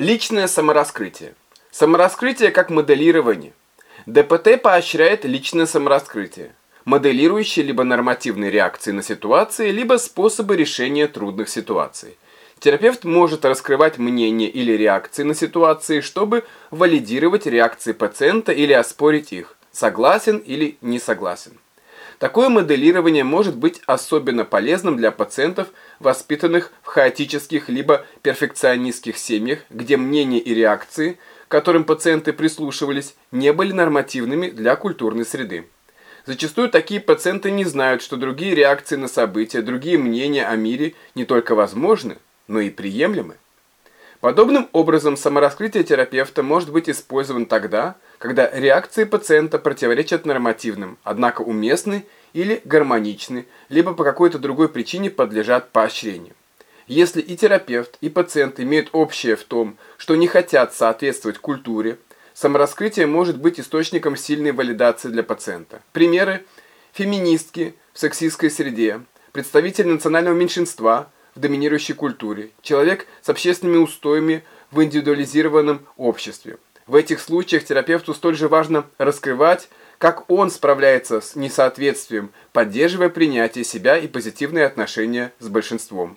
Личное самораскрытие. Самораскрытие как моделирование. ДПТ поощряет личное самораскрытие, моделирующие либо нормативные реакции на ситуации, либо способы решения трудных ситуаций. Терапевт может раскрывать мнение или реакции на ситуации, чтобы валидировать реакции пациента или оспорить их, согласен или не согласен. Такое моделирование может быть особенно полезным для пациентов, воспитанных в хаотических либо перфекционистских семьях, где мнения и реакции, которым пациенты прислушивались, не были нормативными для культурной среды. Зачастую такие пациенты не знают, что другие реакции на события, другие мнения о мире не только возможны, но и приемлемы. Подобным образом самораскрытие терапевта может быть использован тогда, когда реакции пациента противоречат нормативным, однако уместны или гармоничны, либо по какой-то другой причине подлежат поощрению. Если и терапевт, и пациент имеют общее в том, что не хотят соответствовать культуре, самораскрытие может быть источником сильной валидации для пациента. Примеры – феминистки в сексистской среде, представители национального меньшинства – в доминирующей культуре, человек с общественными устоями в индивидуализированном обществе. В этих случаях терапевту столь же важно раскрывать, как он справляется с несоответствием, поддерживая принятие себя и позитивные отношения с большинством.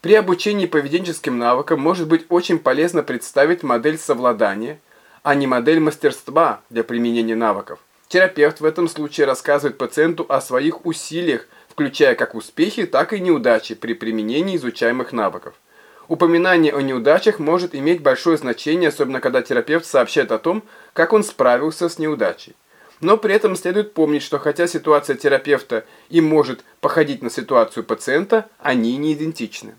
При обучении поведенческим навыкам может быть очень полезно представить модель совладания, а не модель мастерства для применения навыков. Терапевт в этом случае рассказывает пациенту о своих усилиях включая как успехи, так и неудачи при применении изучаемых навыков. Упоминание о неудачах может иметь большое значение, особенно когда терапевт сообщает о том, как он справился с неудачей. Но при этом следует помнить, что хотя ситуация терапевта и может походить на ситуацию пациента, они не идентичны.